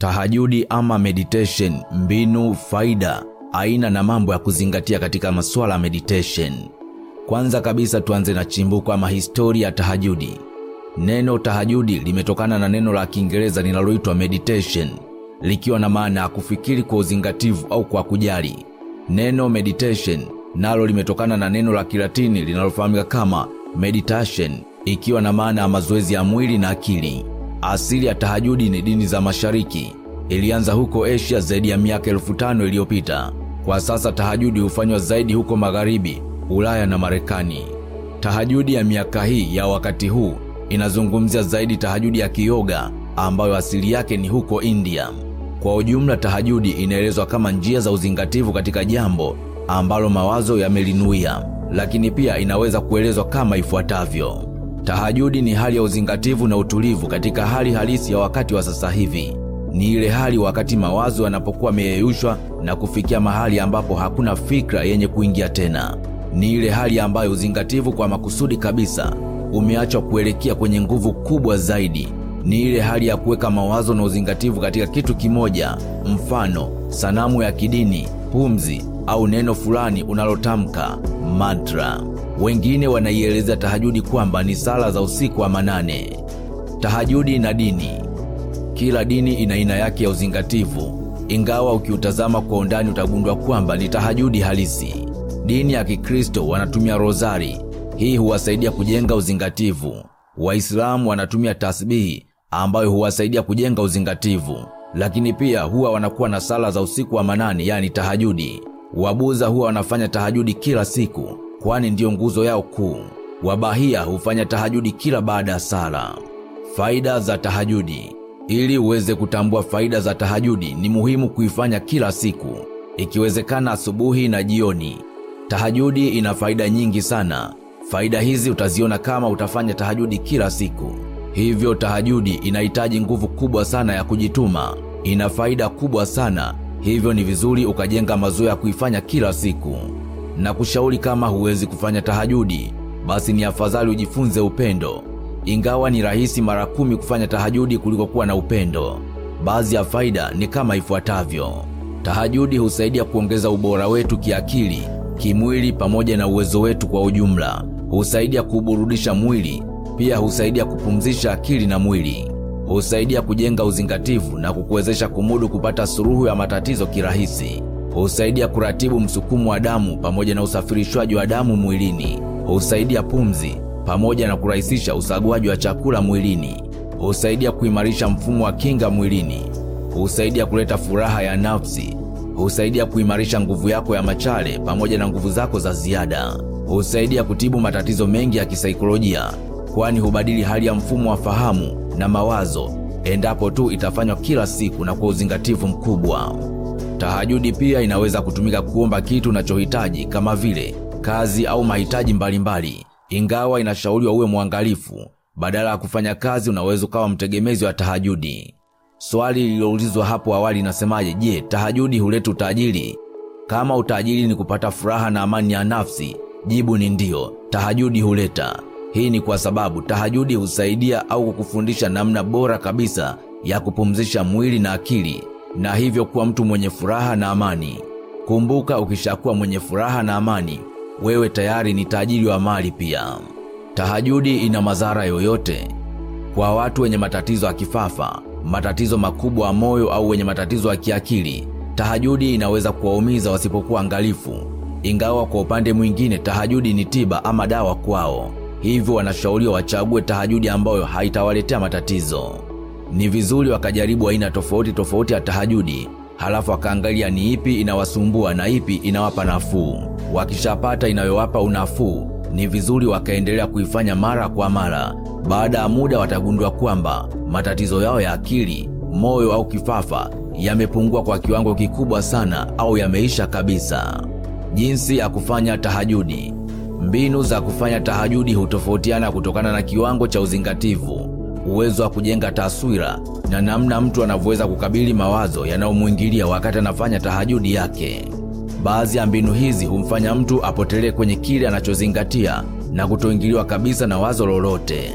Tahajudi ama meditation, mbinu, faida, aina na mambo ya kuzingatia katika masuala ya meditation. Kwanza kabisa tuanze na chimbuko ama historia ya tahajudi. Neno tahajudi limetokana na neno la Kiingereza linaloitwa meditation, likiwa na maana ya kufikiri kwa uzingativu au kwa kujali. Neno meditation nalo limetokana na neno la Kilatini linalofahamika kama meditation, ikiwa na maana ya mazoezi ya mwili na akili. Asili ya tahajudi ni dini za Mashariki, ilianza huko Asia zaidi ya miaka elfu tano iliyopita. Kwa sasa tahajudi hufanywa zaidi huko Magharibi, Ulaya na Marekani. Tahajudi ya miaka hii ya wakati huu inazungumzia zaidi tahajudi ya kiyoga ambayo asili yake ni huko India. Kwa ujumla, tahajudi inaelezwa kama njia za uzingativu katika jambo ambalo mawazo yamelinuia, lakini pia inaweza kuelezwa kama ifuatavyo: tahajudi ni hali ya uzingativu na utulivu katika hali halisi ya wakati wa sasa hivi. Ni ile hali wakati mawazo yanapokuwa yameyeyushwa na kufikia mahali ambapo hakuna fikra yenye kuingia tena. Ni ile hali ambayo uzingativu kwa makusudi kabisa umeachwa kuelekea kwenye nguvu kubwa zaidi. Ni ile hali ya kuweka mawazo na uzingativu katika kitu kimoja, mfano sanamu ya kidini, pumzi au neno fulani unalotamka, mantra. Wengine wanaielezea tahajudi kwamba ni sala za usiku wa manane. Tahajudi na dini. Kila dini ina aina yake ya uzingativu, ingawa ukiutazama kwa undani utagundwa kwamba ni tahajudi halisi. Dini ya Kikristo wanatumia rozari, hii huwasaidia kujenga uzingativu. Waislamu wanatumia tasbihi ambayo huwasaidia kujenga uzingativu, lakini pia huwa wanakuwa na sala za usiku wa manane, yani tahajudi. Wabuza huwa wanafanya tahajudi kila siku, kwani ndiyo nguzo yao kuu. Wabahia hufanya tahajudi kila baada ya sala. Faida za tahajudi. Ili uweze kutambua faida za tahajudi, ni muhimu kuifanya kila siku, ikiwezekana asubuhi na jioni. Tahajudi ina faida nyingi sana. Faida hizi utaziona kama utafanya tahajudi kila siku. Hivyo tahajudi inahitaji nguvu kubwa sana ya kujituma, ina faida kubwa sana. Hivyo ni vizuri ukajenga mazoea ya kuifanya kila siku. Na kushauri kama huwezi kufanya tahajudi, basi ni afadhali ujifunze upendo. Ingawa ni rahisi mara kumi kufanya tahajudi kuliko kuwa na upendo. Baadhi ya faida ni kama ifuatavyo: tahajudi husaidia kuongeza ubora wetu kiakili, kimwili pamoja na uwezo wetu kwa ujumla. Husaidia kuburudisha mwili, pia husaidia kupumzisha akili na mwili. Husaidia kujenga uzingativu na kukuwezesha kumudu kupata suluhu ya matatizo kirahisi. Husaidia kuratibu msukumo wa damu pamoja na usafirishwaji wa damu mwilini. Husaidia pumzi pamoja na kurahisisha usaguaji wa chakula mwilini. Husaidia kuimarisha mfumo wa kinga mwilini. Husaidia kuleta furaha ya nafsi. Husaidia kuimarisha nguvu yako ya machale pamoja na nguvu zako za ziada. Husaidia kutibu matatizo mengi ya kisaikolojia, kwani hubadili hali ya mfumo wa fahamu na mawazo endapo tu itafanywa kila siku na kwa uzingatifu mkubwa. Tahajudi pia inaweza kutumika kuomba kitu unachohitaji kama vile kazi au mahitaji mbalimbali, mbali. ingawa inashauriwa uwe mwangalifu. Badala ya kufanya kazi, unaweza ukawa mtegemezi wa tahajudi. Swali lililoulizwa hapo awali linasemaje? Je, tahajudi huleta utajiri? Kama utajiri ni kupata furaha na amani ya nafsi, jibu ni ndiyo, tahajudi huleta. Hii ni kwa sababu tahajudi husaidia au kukufundisha namna bora kabisa ya kupumzisha mwili na akili, na hivyo kuwa mtu mwenye furaha na amani. Kumbuka, ukishakuwa mwenye furaha na amani, wewe tayari ni tajiri wa mali pia. Tahajudi ina madhara yoyote? Kwa watu wenye matatizo ya kifafa, matatizo makubwa ya moyo au wenye matatizo ya kiakili, tahajudi inaweza kuwaumiza wasipokuwa angalifu. Ingawa kwa upande mwingine tahajudi ni tiba ama dawa kwao, hivyo wanashauriwa wachague tahajudi ambayo haitawaletea matatizo. Ni vizuri wakajaribu aina tofauti tofauti ya tahajudi, halafu wakaangalia ni ipi inawasumbua na ipi inawapa nafuu. Wakishapata inayowapa unafuu, ni vizuri wakaendelea kuifanya mara kwa mara. Baada ya muda watagundua kwamba matatizo yao ya akili, moyo au kifafa yamepungua kwa kiwango kikubwa sana au yameisha kabisa. Jinsi ya kufanya tahajudi. Mbinu za kufanya tahajudi hutofautiana kutokana na kiwango cha uzingativu, uwezo wa kujenga taswira na namna mtu anavyoweza kukabili mawazo yanayomwingilia wakati anafanya tahajudi yake. Baadhi ya mbinu hizi humfanya mtu apotelee kwenye kile anachozingatia na kutoingiliwa kabisa na wazo lolote.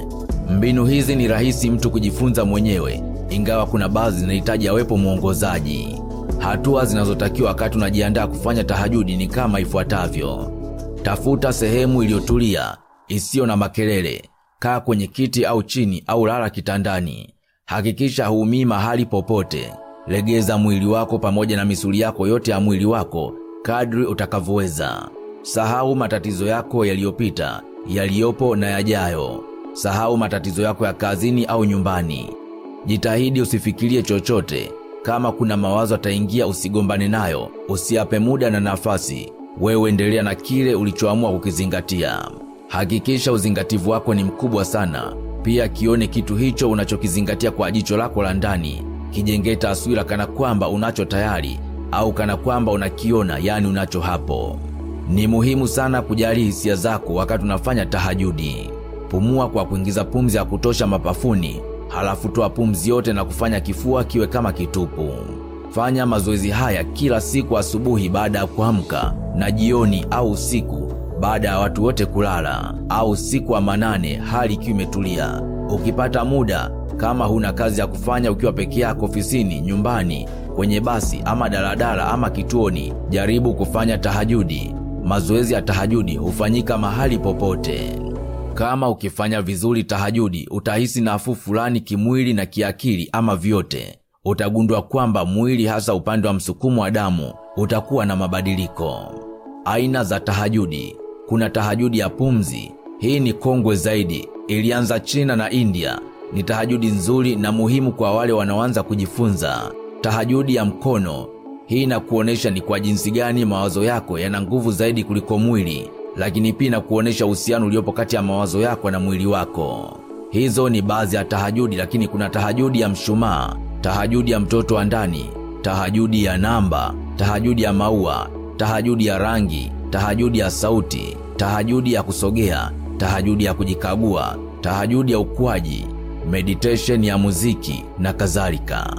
Mbinu hizi ni rahisi mtu kujifunza mwenyewe, ingawa kuna baadhi zinahitaji awepo mwongozaji. Hatua zinazotakiwa wakati unajiandaa kufanya tahajudi ni kama ifuatavyo: tafuta sehemu iliyotulia isiyo na makelele, kaa kwenye kiti au chini au lala kitandani. Hakikisha huumii mahali popote. Legeza mwili wako pamoja na misuli yako yote ya mwili wako kadri utakavyoweza. Sahau matatizo yako yaliyopita, yaliyopo na yajayo. Sahau matatizo yako ya kazini au nyumbani. Jitahidi usifikirie chochote. Kama kuna mawazo ataingia, usigombane nayo, usiape muda na nafasi. Wewe endelea na kile ulichoamua kukizingatia. Hakikisha uzingativu wako ni mkubwa sana. Pia kione kitu hicho unachokizingatia kwa jicho lako la ndani, kijengee taswira kana kwamba unacho tayari au kana kwamba unakiona, yani unacho hapo. Ni muhimu sana kujali hisia zako wakati unafanya tahajudi. Pumua kwa kuingiza pumzi ya kutosha mapafuni, halafu toa pumzi yote na kufanya kifua kiwe kama kitupu. Fanya mazoezi haya kila siku asubuhi baada ya kuamka na jioni au usiku baada ya watu wote kulala, au siku wa manane hali ikiwa imetulia. Ukipata muda, kama huna kazi ya kufanya ukiwa peke yako ofisini, nyumbani, kwenye basi ama daladala ama kituoni, jaribu kufanya tahajudi. Mazoezi ya tahajudi hufanyika mahali popote. Kama ukifanya vizuri tahajudi, utahisi nafuu fulani kimwili na kiakili, ama vyote. Utagundua kwamba mwili, hasa upande wa msukumo wa damu, utakuwa na mabadiliko. Aina za tahajudi: kuna tahajudi ya pumzi. Hii ni kongwe zaidi, ilianza China na India. Ni tahajudi nzuri na muhimu kwa wale wanaoanza kujifunza. Tahajudi ya mkono, hii inakuonesha ni kwa jinsi gani mawazo yako yana nguvu zaidi kuliko mwili, lakini pia inakuonesha uhusiano uliopo kati ya mawazo yako na mwili wako. Hizo ni baadhi ya tahajudi, lakini kuna tahajudi ya mshumaa, tahajudi ya mtoto wa ndani, tahajudi ya namba, tahajudi ya maua, tahajudi ya rangi, tahajudi ya sauti, tahajudi ya kusogea, tahajudi ya kujikagua, tahajudi ya ukuaji, meditation ya muziki na kadhalika.